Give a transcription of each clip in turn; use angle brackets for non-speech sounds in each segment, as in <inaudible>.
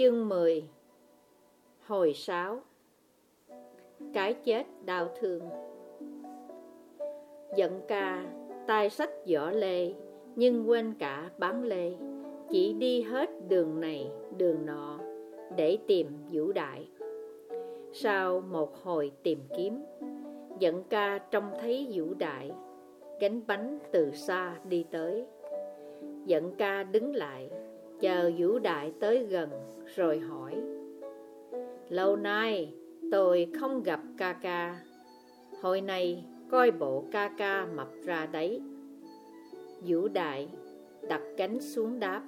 Chương 10 Hồi 6 Cái chết đau thương Giận ca, tay sách võ lê, nhưng quên cả bán lê, chỉ đi hết đường này, đường nọ, để tìm vũ đại. Sau một hồi tìm kiếm, giận ca trông thấy vũ đại, gánh bánh từ xa đi tới. Giận ca đứng lại, chờ vũ đại tới gần, rồi hỏi. Lâu nay, tôi không gặp ca ca. Hồi này, coi bộ ca ca mập ra đấy. Vũ đại đặt cánh xuống đáp.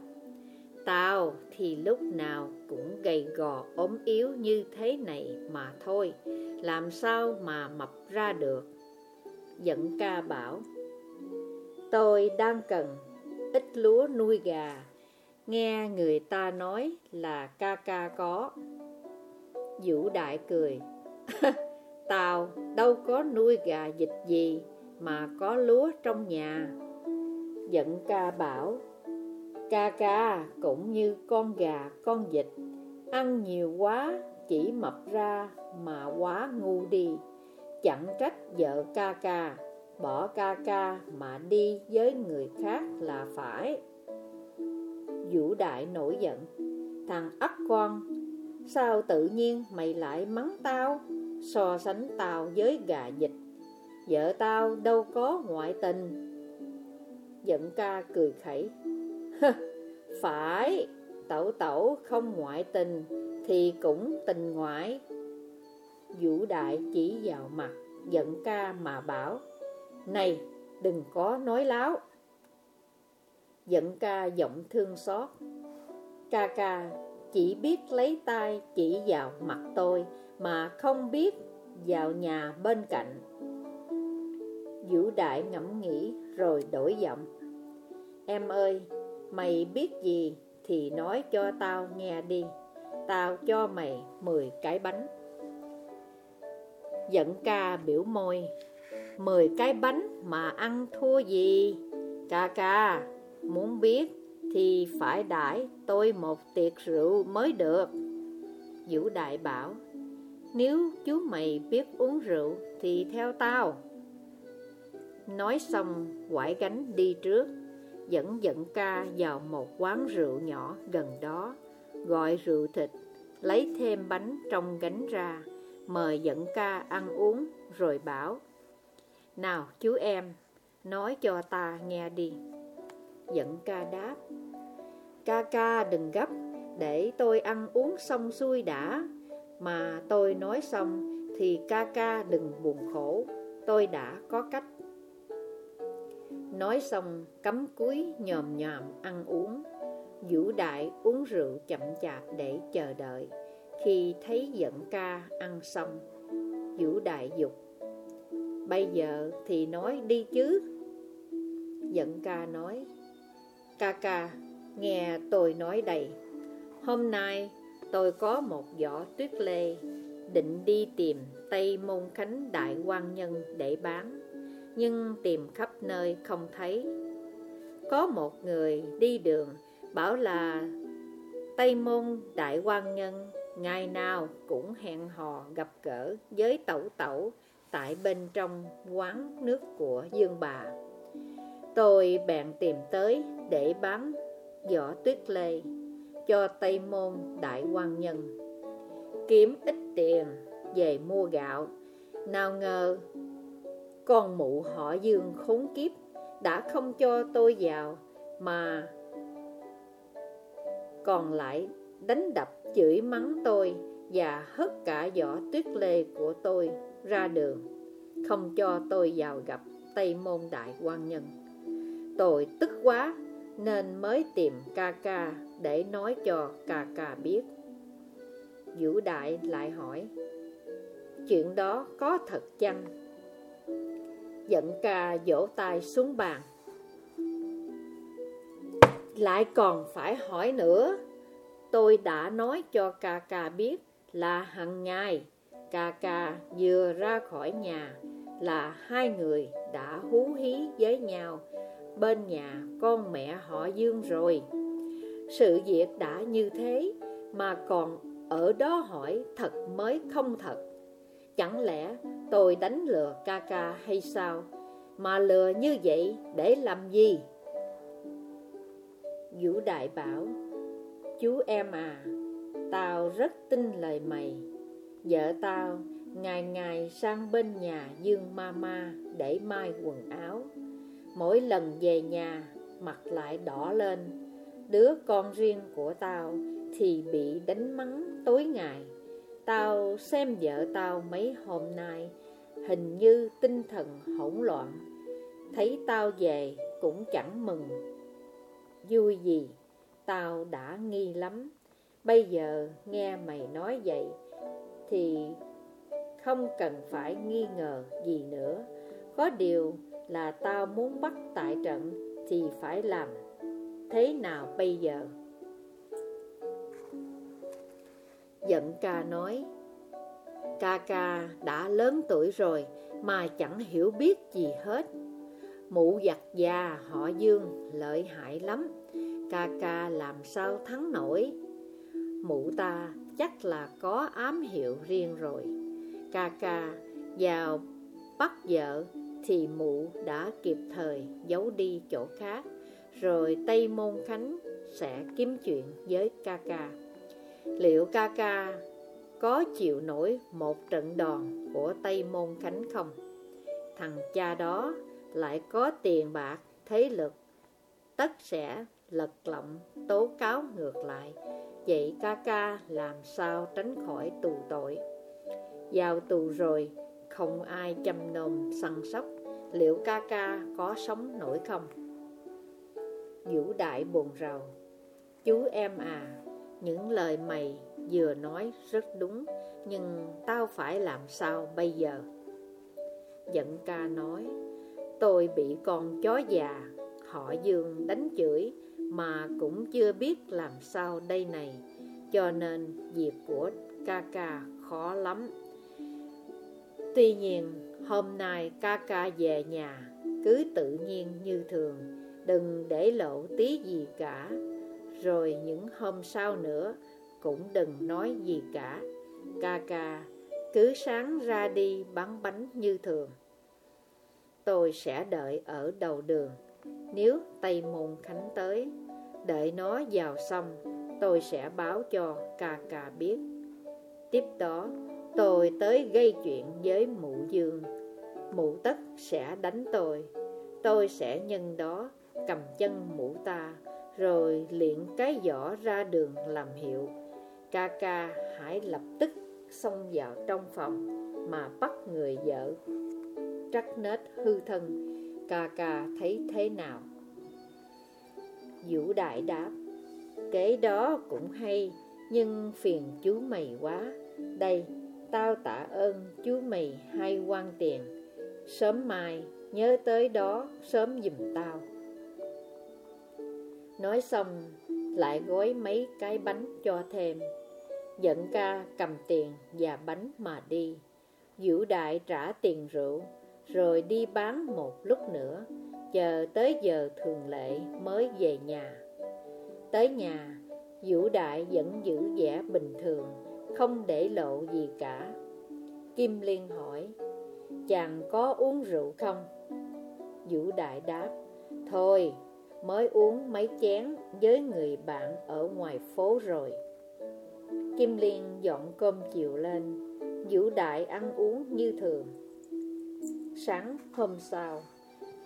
Tao thì lúc nào cũng gầy gò ốm yếu như thế này mà thôi, làm sao mà mập ra được. Dẫn ca bảo, tôi đang cần ít lúa nuôi gà, nghe người ta nói là ca ca có. Vũ đại cười. <laughs> Tao đâu có nuôi gà dịch gì mà có lúa trong nhà. Giận ca bảo, ca ca cũng như con gà, con vịt, ăn nhiều quá chỉ mập ra mà quá ngu đi. Chẳng trách vợ ca ca, bỏ ca ca mà đi với người khác là phải. Vũ đại nổi giận, thằng ắt con, sao tự nhiên mày lại mắng tao? so sánh tao với gà dịch Vợ tao đâu có ngoại tình. Giận ca cười khẩy. Phải Tẩu tẩu không ngoại tình Thì cũng tình ngoại. Vũ đại chỉ vào mặt Giận ca mà bảo Này đừng có nói láo. Giận ca giọng thương xót Ca ca chỉ biết lấy tay chỉ vào mặt tôi mà không biết vào nhà bên cạnh. Vũ Đại ngẫm nghĩ rồi đổi giọng. Em ơi, mày biết gì thì nói cho tao nghe đi. Tao cho mày 10 cái bánh. Giận ca biểu môi. 10 cái bánh mà ăn thua gì? Ca ca, muốn biết thì phải đãi tôi một tiệc rượu mới được. Vũ Đại bảo, nếu chú mày biết uống rượu thì theo tao. Nói xong, quải gánh đi trước, dẫn dẫn ca vào một quán rượu nhỏ gần đó, gọi rượu thịt, lấy thêm bánh trong gánh ra, mời dẫn ca ăn uống rồi bảo, Nào chú em, nói cho ta nghe đi. Dẫn ca đáp, Ca ca đừng gấp, để tôi ăn uống xong xuôi đã. Mà tôi nói xong thì ca ca đừng buồn khổ, tôi đã có cách. Nói xong cắm cúi nhòm nhòm ăn uống, Vũ Đại uống rượu chậm chạp để chờ đợi. Khi thấy giận ca ăn xong, Vũ Đại dục Bây giờ thì nói đi chứ Giận ca nói Ca ca, nghe tôi nói đây Hôm nay tôi có một giỏ tuyết lê Định đi tìm Tây Môn Khánh Đại quan Nhân để bán Nhưng tìm khắp nơi không thấy. Có một người đi đường bảo là Tây Môn Đại quan Nhân Ngày nào cũng hẹn hò gặp gỡ với tẩu tẩu Tại bên trong quán nước của Dương Bà. Tôi bèn tìm tới để bán giỏ tuyết lê cho Tây Môn Đại quan Nhân. Kiếm ít tiền về mua gạo. Nào ngờ, con mụ họ Dương khốn kiếp Đã không cho tôi vào Mà còn lại đánh đập chửi mắng tôi Và hất cả giỏ tuyết lê của tôi ra đường, Không cho tôi vào gặp Tây Môn Đại quan Nhân. Tôi tức quá nên mới tìm ca ca để nói cho ca ca biết. Vũ Đại lại hỏi, chuyện đó có thật chăng? Giận ca vỗ tay xuống bàn. Lại còn phải hỏi nữa, tôi đã nói cho ca ca biết là hằng ngày ca ca vừa ra khỏi nhà là hai người đã hú hí với nhau bên nhà con mẹ họ Dương rồi. Sự việc đã như thế, Mà còn ở đó hỏi thật mới không thật. Chẳng lẽ tôi đánh lừa ca ca hay sao? Mà lừa như vậy để làm gì? Vũ Đại bảo Chú em à Tao rất tin lời mày. Vợ tao Ngày ngày sang bên nhà Dương Mama Để mai quần áo. Mỗi lần về nhà, Mặt lại đỏ lên. Đứa con riêng của tao Thì bị đánh mắng tối ngày. Tao xem vợ tao mấy hôm nay, Hình như tinh thần hỗn loạn. Thấy tao về cũng chẳng mừng. Vui gì, Tao đã nghi lắm. Bây giờ nghe mày nói vậy Thì không cần phải nghi ngờ gì nữa. Có điều là tao muốn bắt tại trận Thì phải làm. Thế nào bây giờ? Giận ca nói, Ca ca đã lớn tuổi rồi Mà chẳng hiểu biết gì hết. Mụ giặt già họ dương lợi hại lắm. Ca ca làm sao thắng nổi? Mụ ta chắc là có ám hiệu riêng rồi. Ca ca, vào bắt vợ thì mụ đã kịp thời giấu đi chỗ khác Rồi Tây Môn Khánh sẽ kiếm chuyện với ca ca Liệu ca ca có chịu nổi một trận đòn của Tây Môn Khánh không? Thằng cha đó lại có tiền bạc, thế lực, tất sẽ lật lọng tố cáo ngược lại. Vậy ca ca làm sao tránh khỏi tù tội? Vào tù rồi, không ai chăm nom săn sóc, liệu ca ca có sống nổi không? Vũ Đại buồn rầu, chú em à, những lời mày vừa nói rất đúng Nhưng tao phải làm sao bây giờ? Giận ca nói Tôi bị con chó già Họ Dương đánh chửi Mà cũng chưa biết làm sao đây này Cho nên việc của ca ca khó lắm. Tuy nhiên, hôm nay ca ca về nhà, Cứ tự nhiên như thường, Đừng để lộ tí gì cả. Rồi những hôm sau nữa, cũng đừng nói gì cả. Ca ca, cứ sáng ra đi bán bánh như thường. Tôi sẽ đợi ở đầu đường. Nếu Tây Môn Khánh tới, Đợi nó vào xong Tôi sẽ báo cho ca ca biết. Tiếp đó tôi tới gây chuyện với mụ dương. Mụ tất sẽ đánh tôi. Tôi sẽ nhân đó, cầm chân mụ ta, Rồi luyện cái giỏ ra đường làm hiệu. Ca ca hãy lập tức xông vào trong phòng mà bắt người vợ. Trắc nết hư thân, Ca ca thấy thế nào? Vũ đại đáp, Kế đó cũng hay, Nhưng phiền chú mày quá. Đây tao tạ ơn chú mày hay quan tiền. Sớm mai, nhớ tới đó, sớm giùm tao. Nói xong, lại gói mấy cái bánh cho thêm. Dẫn ca cầm tiền và bánh mà đi. Vũ đại trả tiền rượu, Rồi đi bán một lúc nữa. Chờ tới giờ thường lệ mới về nhà. Tới nhà, Vũ đại vẫn giữ vẻ bình thường. Không để lộ gì cả. Kim Liên hỏi, Chàng có uống rượu không? Vũ đại đáp, Thôi, mới uống mấy chén với người bạn ở ngoài phố rồi. Kim Liên dọn cơm chiều lên, Vũ Đại ăn uống như thường. Sáng hôm sau,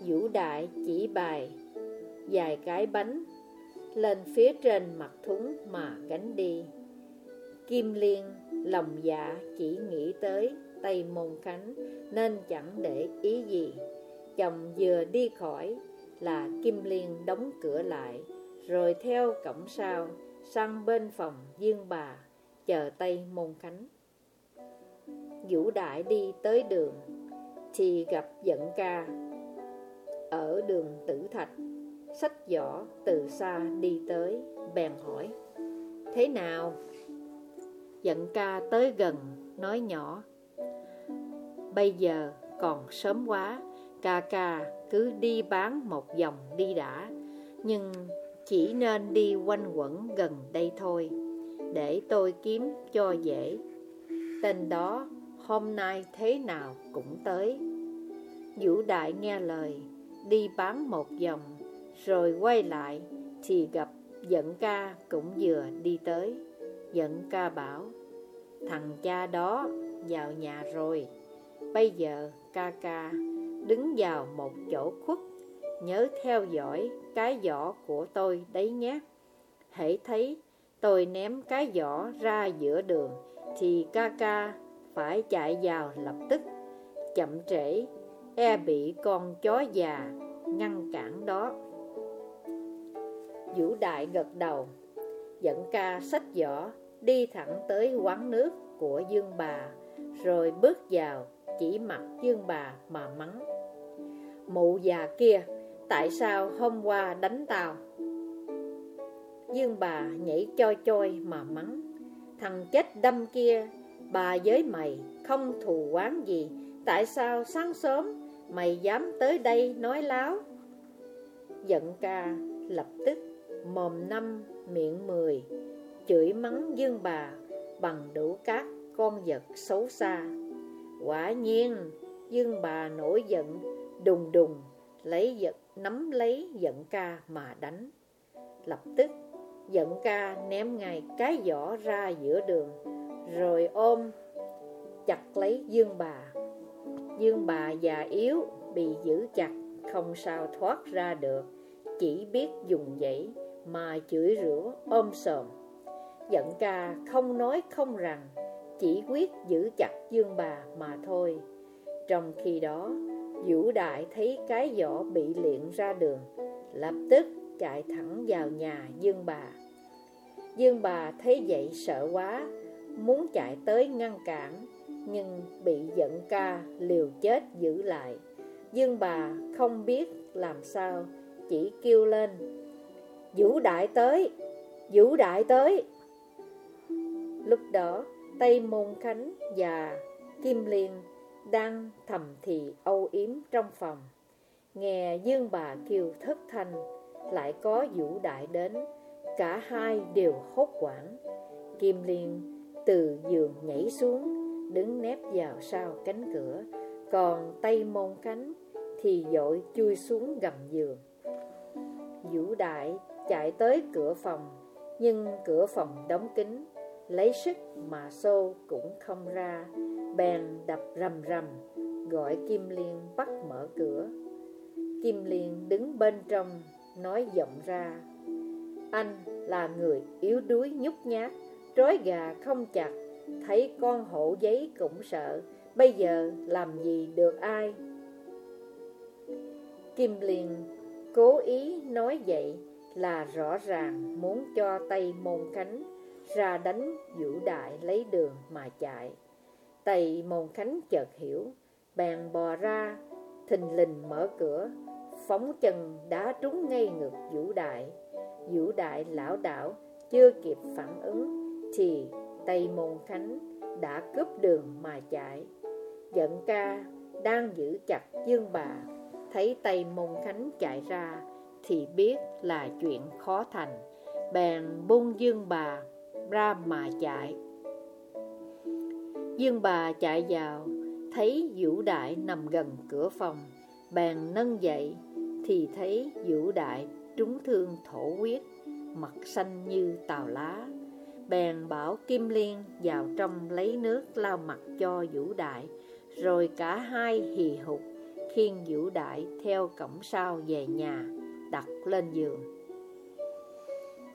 Vũ Đại chỉ bài Vài cái bánh Lên phía trên mặt thúng mà gánh đi. Kim Liên lòng dạ chỉ nghĩ tới Tây Môn Khánh Nên chẳng để ý gì Chồng vừa đi khỏi Là Kim Liên đóng cửa lại Rồi theo cổng sau Sang bên phòng Dương bà chờ Tây Môn Khánh. Vũ Đại đi tới đường, thì gặp giận ca ở đường Tử Thạch, sách giỏ từ xa đi tới, bèn hỏi, thế nào? Dẫn ca tới gần, nói nhỏ, bây giờ còn sớm quá, ca ca cứ đi bán một vòng đi đã, nhưng chỉ nên đi quanh quẩn gần đây thôi để tôi kiếm cho dễ. Tên đó hôm nay thế nào cũng tới. Vũ Đại nghe lời, đi bán một vòng, rồi quay lại thì gặp Dẫn ca cũng vừa đi tới. Dẫn ca bảo, thằng cha đó vào nhà rồi. Bây giờ ca ca đứng vào một chỗ khuất, nhớ theo dõi cái giỏ của tôi đấy nhé. Hãy thấy tôi ném cái giỏ ra giữa đường, thì ca ca phải chạy vào lập tức. Chậm trễ, e bị con chó già ngăn cản đó. Vũ Đại gật đầu, dẫn ca sách giỏ, đi thẳng tới quán nước của Dương bà, rồi bước vào, chỉ mặt Dương bà mà mắng. Mụ già kia, tại sao hôm qua đánh tao? Dương bà nhảy choi choi mà mắng. Thằng chết đâm kia, bà với mày không thù quán gì, tại sao sáng sớm mày dám tới đây nói láo? Giận ca lập tức mồm năm miệng mười, chửi mắng dương bà bằng đủ các con vật xấu xa. Quả nhiên, dương bà nổi giận, đùng đùng, lấy giật nắm lấy giận ca mà đánh. Lập tức, giận ca ném ngay cái giỏ ra giữa đường, rồi ôm chặt lấy dương bà. Dương bà già yếu, bị giữ chặt, không sao thoát ra được, chỉ biết dùng dãy mà chửi rủa ôm sờm. Giận ca không nói không rằng, chỉ quyết giữ chặt dương bà mà thôi. Trong khi đó, Vũ Đại thấy cái vỏ bị luyện ra đường, lập tức chạy thẳng vào nhà Dương bà. Dương bà thấy vậy sợ quá, muốn chạy tới ngăn cản, nhưng bị giận ca liều chết giữ lại. Dương bà không biết làm sao, chỉ kêu lên, Vũ Đại tới, Vũ Đại tới. Lúc đó, Tây Môn Khánh và Kim Liên đang thầm thì âu yếm trong phòng. Nghe Dương bà kêu thất thanh, lại có Vũ Đại đến, cả hai đều hốt quảng. Kim Liên từ giường nhảy xuống, đứng nép vào sau cánh cửa, còn Tây Môn Khánh thì dội chui xuống gầm giường. Vũ Đại chạy tới cửa phòng, nhưng cửa phòng đóng kín, lấy sức mà xô cũng không ra, bèn đập rầm rầm, gọi Kim Liên bắt mở cửa. Kim Liên đứng bên trong, nói giọng ra, anh là người yếu đuối nhút nhát, trói gà không chặt, thấy con hổ giấy cũng sợ, bây giờ làm gì được ai? Kim Liên cố ý nói vậy là rõ ràng muốn cho Tây Môn Khánh ra đánh Vũ Đại lấy đường mà chạy. Tây Môn Khánh chợt hiểu, bèn bò ra, thình lình mở cửa, phóng chân đá trúng ngay ngực Vũ Đại. Vũ Đại lão đảo chưa kịp phản ứng thì Tây Môn Khánh đã cướp đường mà chạy. Giận ca đang giữ chặt Dương Bà, thấy Tây Môn Khánh chạy ra thì biết là chuyện khó thành, bèn buông Dương Bà ra mà chạy. Dương bà chạy vào, thấy Vũ Đại nằm gần cửa phòng, bèn nâng dậy, thì thấy Vũ Đại trúng thương thổ huyết, mặt xanh như tàu lá. Bèn bảo Kim Liên vào trong lấy nước lau mặt cho Vũ Đại, rồi cả hai hì hục khiêng Vũ Đại theo cổng sau về nhà, đặt lên giường.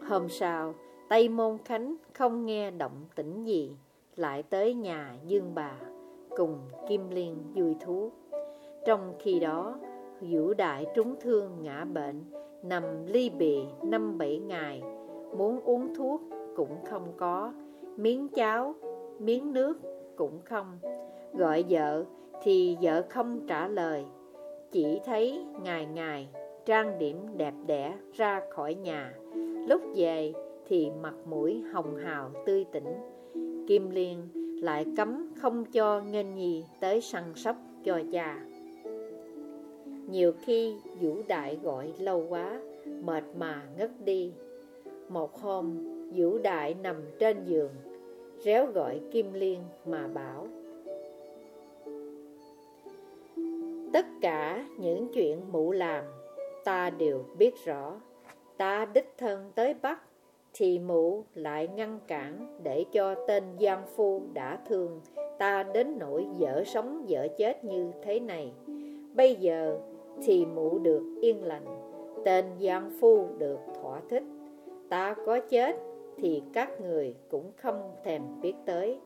Hôm sau, Tây Môn Khánh không nghe động tĩnh gì, lại tới nhà Dương bà, cùng Kim Liên vui thú. Trong khi đó, Vũ Đại trúng thương ngã bệnh, nằm ly bì năm bảy ngày, muốn uống thuốc cũng không có, miếng cháo, miếng nước cũng không. Gọi vợ thì vợ không trả lời, chỉ thấy ngày ngày trang điểm đẹp đẽ ra khỏi nhà. Lúc về thì mặt mũi hồng hào tươi tỉnh. Kim Liên lại cấm không cho Nghênh nhì tới săn sóc cho cha. Nhiều khi Vũ Đại gọi lâu quá, mệt mà ngất đi. Một hôm, Vũ Đại nằm trên giường Réo gọi Kim Liên mà bảo Tất cả những chuyện mụ làm Ta đều biết rõ Ta đích thân tới Bắc thì mụ lại ngăn cản Để cho tên gian Phu đã thương Ta đến nỗi dở sống dở chết như thế này. Bây giờ thì mụ được yên lành, Tên gian Phu được thỏa thích. Ta có chết thì các người cũng không thèm biết tới.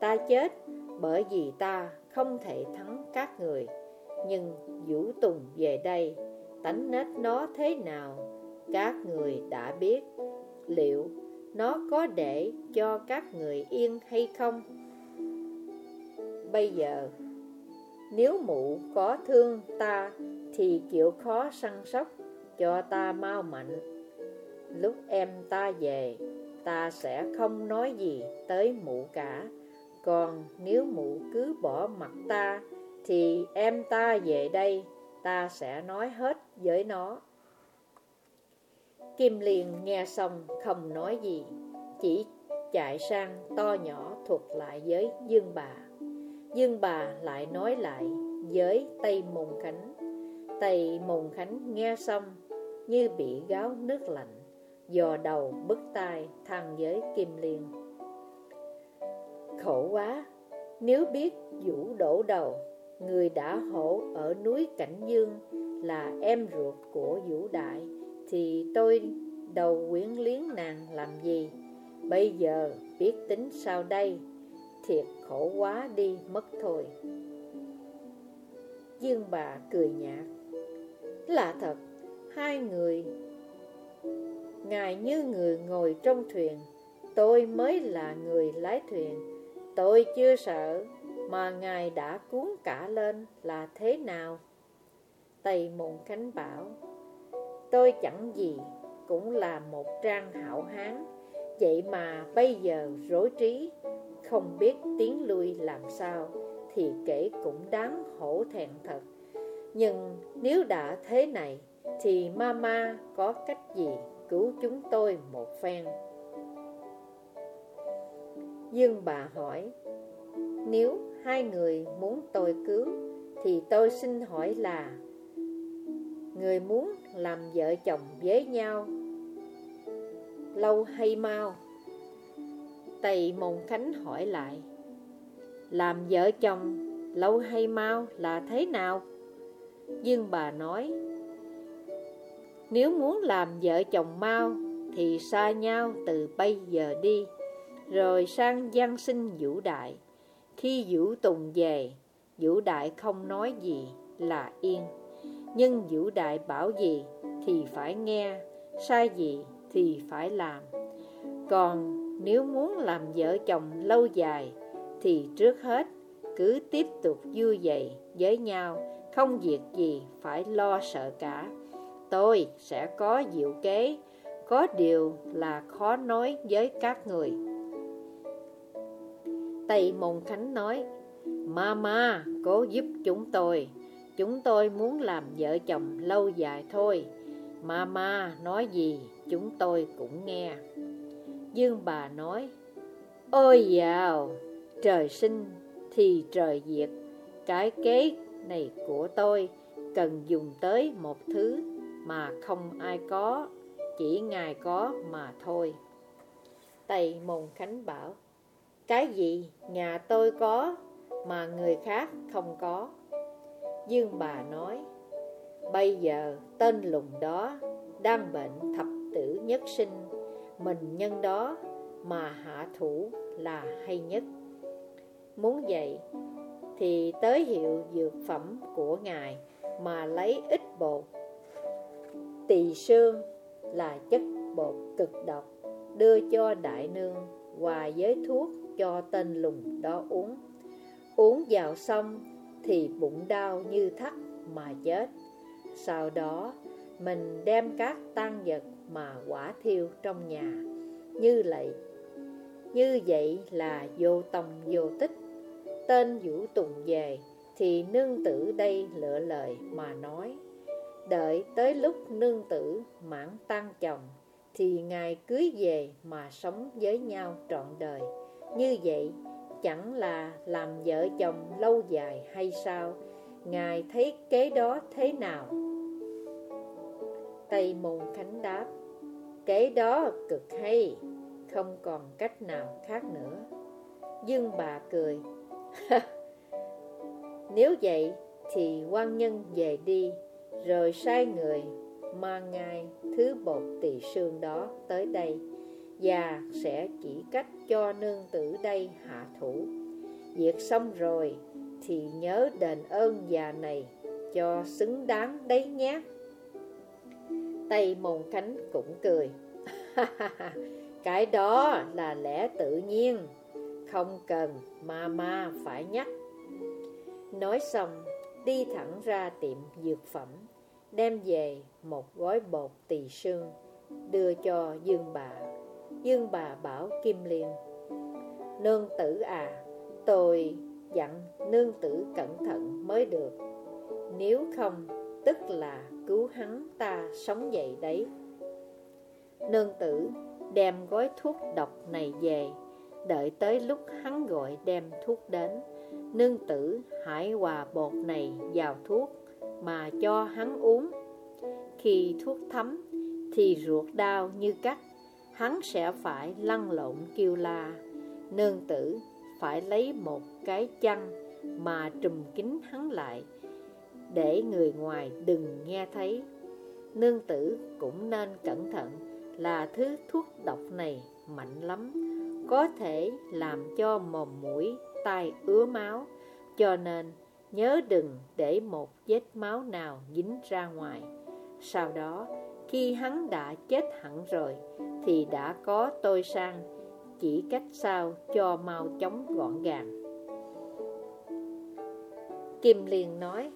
Ta chết bởi vì ta không thể thắng các người. Nhưng Vũ Tùng về đây, Tánh nết nó thế nào, Các người đã biết. Liệu nó có để cho các người yên hay không? Bây giờ, Nếu mụ có thương ta Thì chịu khó săn sóc Cho ta mau mạnh. Lúc em ta về, Ta sẽ không nói gì tới mụ cả. Còn nếu mụ cứ bỏ mặt ta Thì em ta về đây, Ta sẽ nói hết với nó. Kim Liên nghe xong không nói gì, Chỉ chạy sang to nhỏ thuật lại với Dương bà. Dương bà lại nói lại với Tây Mùng Khánh. Tây Mùng Khánh nghe xong như bị gáo nước lạnh, Dò đầu bứt tai thằng với Kim Liên. Khổ quá, Nếu biết vũ đổ đầu, Người đã hổ ở núi Cảnh Dương Là em ruột của Vũ Đại thì tôi đầu quyến liếng nàng làm gì? Bây giờ biết tính sao đây? Thiệt khổ quá đi, mất thôi. Dương bà cười nhạt. Là thật, Hai người, Ngài như người ngồi trong thuyền, Tôi mới là người lái thuyền. Tôi chưa sợ Mà Ngài đã cuốn cả lên là thế nào? Tây Môn Khánh bảo. Tôi chẳng gì, Cũng là một trang hảo hán. Vậy mà bây giờ rối trí, Không biết tiến lui làm sao, Thì kể cũng đáng hổ thẹn thật. Nhưng nếu đã thế này, Thì mama có cách gì cứu chúng tôi một phen? Dương bà hỏi, Nếu hai người muốn tôi cứu, Thì tôi xin hỏi là Người muốn làm vợ chồng với nhau. Lâu hay mau? Tây Môn Khánh hỏi lại. Làm vợ chồng lâu hay mau là thế nào? Dương bà nói. Nếu muốn làm vợ chồng mau Thì xa nhau từ bây giờ đi, Rồi sang gian sinh Vũ Đại. Khi Vũ Tùng về, Vũ Đại không nói gì, là yên. Nhưng Vũ Đại bảo gì thì phải nghe Sai gì thì phải làm. Còn nếu muốn làm vợ chồng lâu dài Thì trước hết cứ tiếp tục vui dậy với nhau Không việc gì phải lo sợ cả. Tôi sẽ có diệu kế Có điều là khó nói với các người. Tây Môn Khánh nói Mama, cố giúp chúng tôi. Chúng tôi muốn làm vợ chồng lâu dài thôi Mama nói gì chúng tôi cũng nghe Dương bà nói Ôi dào, trời sinh thì trời diệt Cái kế này của tôi cần dùng tới một thứ mà không ai có, chỉ Ngài có mà thôi. Tây Môn Khánh bảo, cái gì nhà tôi có mà người khác không có? Dương bà nói, bây giờ tên lùng đó đang bệnh thập tử nhất sinh, mình nhân đó mà hạ thủ là hay nhất. Muốn vậy thì tới hiệu dược phẩm của Ngài mà lấy ít bột. Tỳ sương là chất bột cực độc Đưa cho đại nương Hòa với thuốc cho tên lùng đó uống. Uống vào xong thì bụng đau như thắt mà chết. Sau đó, Mình đem các tăng vật Mà quả thiêu trong nhà. Như vậy Như vậy là vô tông vô tích. Tên Vũ Tùng về, Thì nương tử đây lựa lời mà nói, Đợi tới lúc nương tử mãn tan chồng, Thì Ngài cưới về mà sống với nhau trọn đời. Như vậy chẳng là làm vợ chồng lâu dài hay sao? Ngài thấy kế đó thế nào? Tây Môn Khánh đáp, Kế đó cực hay, Không còn cách nào khác nữa. Dương bà cười. <laughs> Nếu vậy thì quan nhân về đi, Rồi sai người mang ngài thứ bột tỳ xương đó tới đây. Và sẽ chỉ cách cho nương tử đây hạ thủ. Việc xong rồi thì nhớ đền ơn già này cho xứng đáng đấy nhé. Tây mông Khánh cũng cười. <laughs> Cái đó là lẽ tự nhiên. Không cần ma ma phải nhắc. Nói xong, Đi thẳng ra tiệm dược phẩm, Đem về một gói bột tỳ sương Đưa cho Dương bà. Dương bà bảo Kim Liên, Nương tử à Tôi dặn nương tử cẩn thận mới được. Nếu không, Tức là cứu hắn ta sống dậy đấy. Nương tử đem gói thuốc độc này về, Đợi tới lúc hắn gọi đem thuốc đến, Nương tử hãy hòa bột này vào thuốc Mà cho hắn uống. Khi thuốc thấm Thì ruột đau như cắt. Hắn sẽ phải lăn lộn kêu la. Nương tử phải lấy một cái chăn Mà trùm kín hắn lại Để người ngoài đừng nghe thấy. Nương tử cũng nên cẩn thận Là thứ thuốc độc này mạnh lắm Có thể làm cho mồm mũi, tai ứa máu. Cho nên nhớ đừng để một vết máu nào dính ra ngoài. Sau đó khi hắn đã chết hẳn rồi thì đã có tôi sang, Chỉ cách sao cho mau chóng gọn gàng. Kim liền nói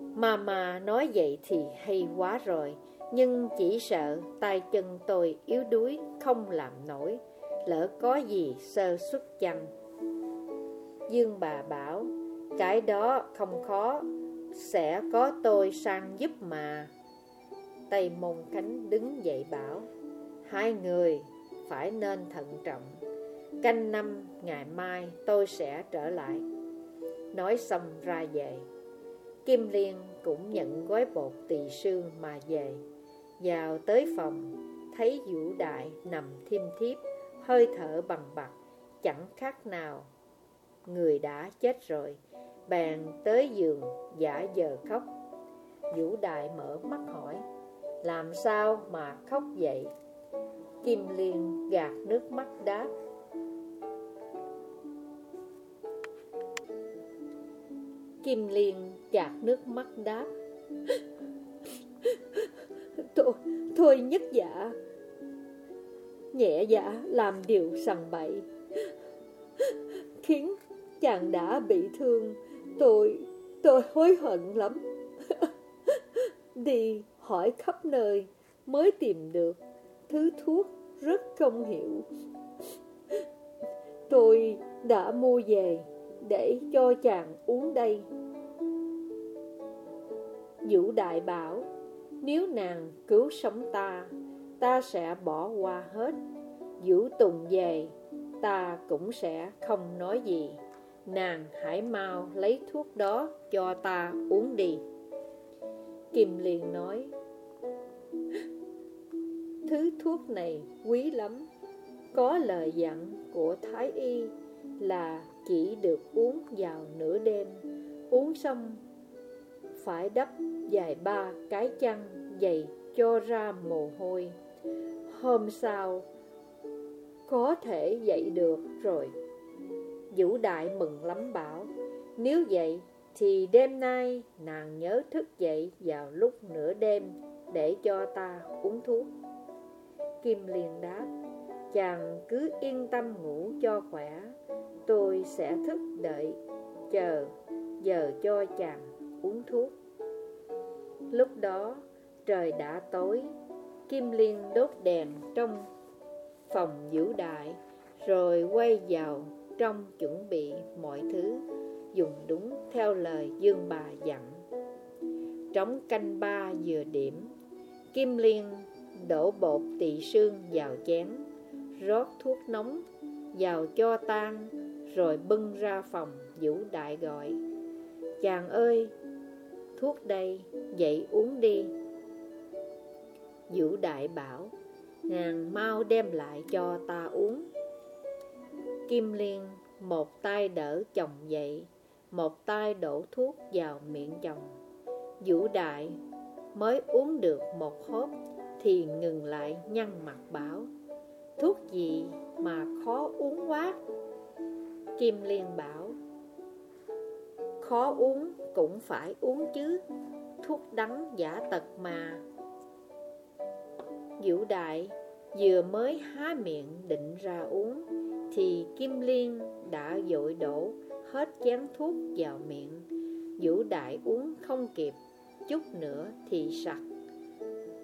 Mà mà nói vậy thì hay quá rồi, Nhưng chỉ sợ tay chân tôi yếu đuối Không làm nổi, Lỡ có gì sơ xuất chăng? Dương bà bảo, Cái đó không khó, Sẽ có tôi sang giúp mà. Tây Môn Khánh đứng dậy bảo Hai người phải nên thận trọng. Canh năm ngày mai tôi sẽ trở lại. Nói xong ra về. Kim Liên cũng nhận gói bột tỳ sương mà về. Vào tới phòng, Thấy Vũ Đại nằm thiêm thiếp, Hơi thở bằng bạc, Chẳng khác nào. Người đã chết rồi, Bèn tới giường giả giờ khóc. Vũ Đại mở mắt hỏi, Làm sao mà khóc vậy? Kim Liên gạt nước mắt đáp. Kim Liên gạt nước mắt đáp. <laughs> Thôi, thôi nhất dạ Nhẹ dạ làm điều sằng bậy. Khiến chàng đã bị thương. Tôi, tôi hối hận lắm. <laughs> Đi hỏi khắp nơi mới tìm được thứ thuốc rất không hiểu Tôi đã mua về để cho chàng uống đây. Vũ Đại bảo, Nếu nàng cứu sống ta Ta sẽ bỏ qua hết. Vũ Tùng về, Ta cũng sẽ không nói gì. Nàng hãy mau lấy thuốc đó cho ta uống đi. Kim liền nói Thứ thuốc này quý lắm. Có lời dặn của Thái Y là chỉ được uống vào nửa đêm. Uống xong, phải đắp dài ba cái chăn dày cho ra mồ hôi. Hôm sau, có thể dậy được rồi. Vũ Đại mừng lắm bảo, Nếu vậy thì đêm nay nàng nhớ thức dậy vào lúc nửa đêm Để cho ta uống thuốc. Kim liền đáp, Chàng cứ yên tâm ngủ cho khỏe, Tôi sẽ thức đợi Chờ, Giờ cho chàng uống thuốc. Lúc đó, trời đã tối, Kim Liên đốt đèn trong phòng giữ đại Rồi quay vào trong chuẩn bị mọi thứ, Dùng đúng theo lời Dương bà dặn. Trống canh ba vừa điểm, Kim Liên đổ bột tỳ xương vào chén, Rót thuốc nóng vào cho tan, Rồi bưng ra phòng Vũ Đại gọi. Chàng ơi, Thuốc đây, Dậy uống đi. Vũ Đại bảo Nàng mau đem lại cho ta uống. Kim Liên, một tay đỡ chồng dậy, Một tay đổ thuốc vào miệng chồng. Vũ Đại mới uống được một hớp thì ngừng lại nhăn mặt bảo, Thuốc gì mà khó uống quá? Kim Liên bảo, Khó uống cũng phải uống chứ, Thuốc đắng giả tật mà. Diệu Đại vừa mới há miệng định ra uống Thì Kim Liên đã dội đổ hết chén thuốc vào miệng. Vũ Đại uống không kịp, Chút nữa thì sặc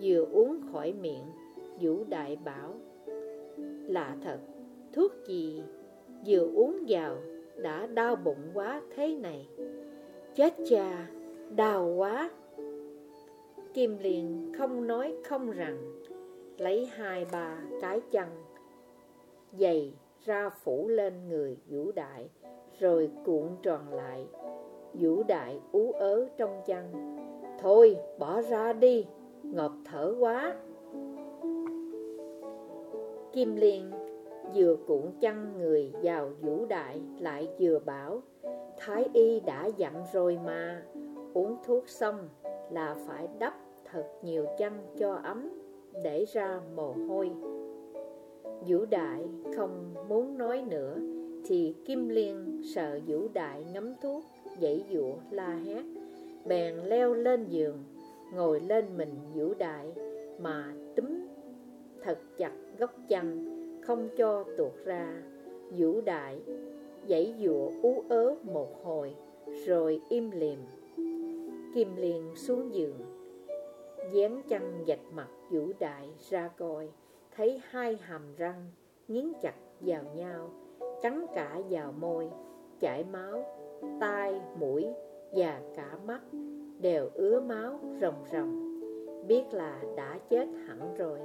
Vừa uống khỏi miệng, Vũ Đại bảo Lạ thật, Thuốc gì Vừa uống vào Đã đau bụng quá thế này? Chết cha, Đau quá. Kim Liên không nói không rằng, Lấy hai ba cái chân Giày ra phủ lên người Vũ Đại, Rồi cuộn tròn lại. Vũ Đại ú ớ trong chăn, Thôi, bỏ ra đi ngộp thở quá. Kim Liên vừa cuộn chăn người vào Vũ Đại Lại vừa bảo, Thái y đã dặn rồi mà, Uống thuốc xong là phải đắp thật nhiều chăn cho ấm Để ra mồ hôi. Vũ Đại không muốn nói nữa Thì Kim Liên sợ Vũ Đại ngấm thuốc, Dãy dụa la hét, Bèn leo lên giường. Ngồi lên mình giữ Đại Mà túm thật chặt góc chăn Không cho tuột ra. Giữ Đại Dãy dụa ú ớ một hồi Rồi im liềm Kim liền xuống giường Dán chăn dạch mặt Vũ Đại ra coi thấy hai hàm răng nghiến chặt vào nhau, cắn cả vào môi, chảy máu, tai, mũi và cả mắt đều ứa máu rồng rồng. Biết là đã chết hẳn rồi,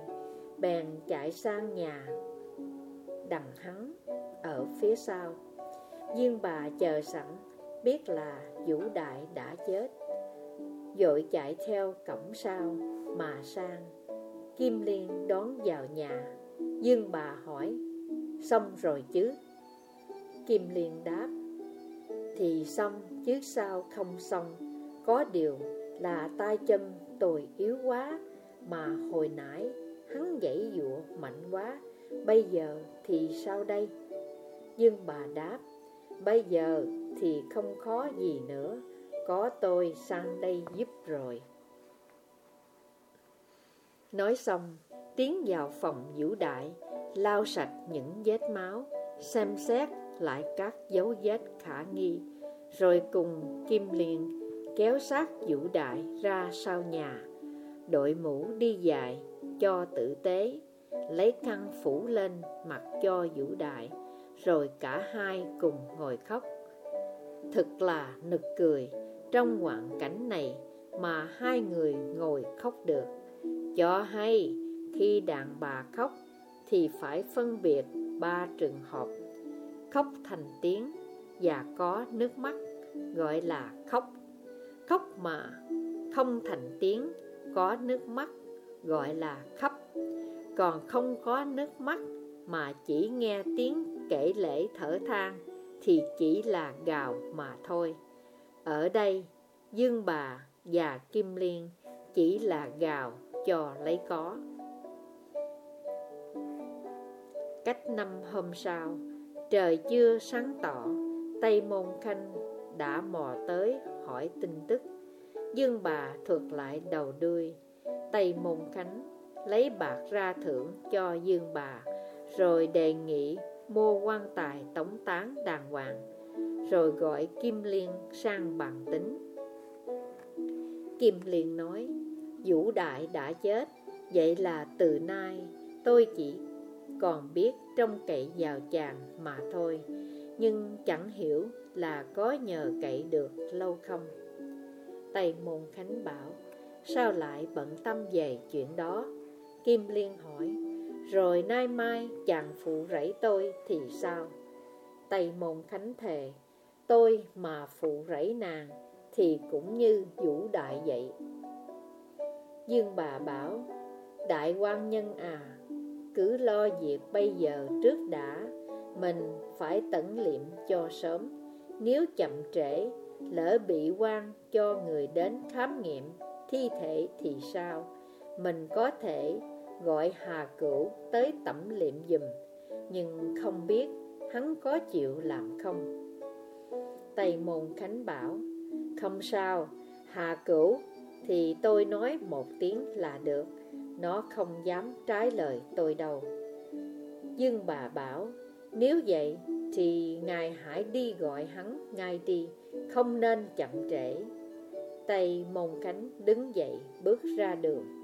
bèn chạy sang nhà đằng hắn ở phía sau. Dương bà chờ sẵn, biết là Vũ Đại đã chết. Dội chạy theo cổng sau mà sang Kim Liên đón vào nhà Dương bà hỏi Xong rồi chứ Kim Liên đáp Thì xong chứ sao không xong có điều là tay chân tôi yếu quá Mà hồi nãy hắn dãy dụa mạnh quá. Bây giờ thì sao đây? Dương bà đáp Bây giờ thì không khó gì nữa. Có tôi sang đây giúp rồi. Nói xong, tiến vào phòng vũ đại, lau sạch những vết máu, xem xét lại các dấu vết khả nghi, rồi cùng Kim Liên kéo sát vũ đại ra sau nhà, đội mũ đi dài cho tử tế, lấy khăn phủ lên mặt cho vũ đại, rồi cả hai cùng ngồi khóc. Thật là nực cười, trong hoàn cảnh này mà hai người ngồi khóc được. Cho hay khi đàn bà khóc thì phải phân biệt ba trường hợp Khóc thành tiếng và có nước mắt gọi là khóc Khóc mà không thành tiếng, có nước mắt, gọi là khóc. Còn không có nước mắt mà chỉ nghe tiếng kể lễ thở than thì chỉ là gào mà thôi. Ở đây, Dương bà và Kim Liên chỉ là gào cho lấy có. Cách năm hôm sau, Trời chưa sáng tỏ, Tây Môn Khanh đã mò tới hỏi tin tức. Dương bà thuật lại đầu đuôi Tây Môn Khánh, lấy bạc ra thưởng cho Dương bà, Rồi đề nghị mua quan tài tống tán đàng hoàng, Rồi gọi Kim Liên sang bàn tính. Kim Liên nói, Vũ Đại đã chết, Vậy là từ nay tôi chỉ còn biết trông cậy vào chàng mà thôi, Nhưng chẳng hiểu là có nhờ cậy được lâu không? Tây Môn Khánh bảo, Sao lại bận tâm về chuyện đó? Kim Liên hỏi, Rồi nay mai chàng phụ rẫy tôi thì sao? Tây môn khánh thề, Tôi mà phụ rẫy nàng Thì cũng như vũ đại vậy. Dương bà bảo, Đại quan nhân à Cứ lo việc bây giờ trước đã, Mình phải tẩn liệm cho sớm. Nếu chậm trễ, Lỡ bị quan cho người đến khám nghiệm, Thi thể thì sao? Mình có thể gọi Hà Cửu tới tẩm liệm dùm Nhưng không biết hắn có chịu làm không. Tây Môn Khánh bảo, Không sao, Hà Cửu, thì tôi nói một tiếng là được. Nó không dám trái lời tôi đâu. Dương bà bảo, Nếu vậy thì Ngài hãy đi gọi hắn ngay đi, Không nên chậm trễ. Tây Mông Cánh đứng dậy bước ra đường.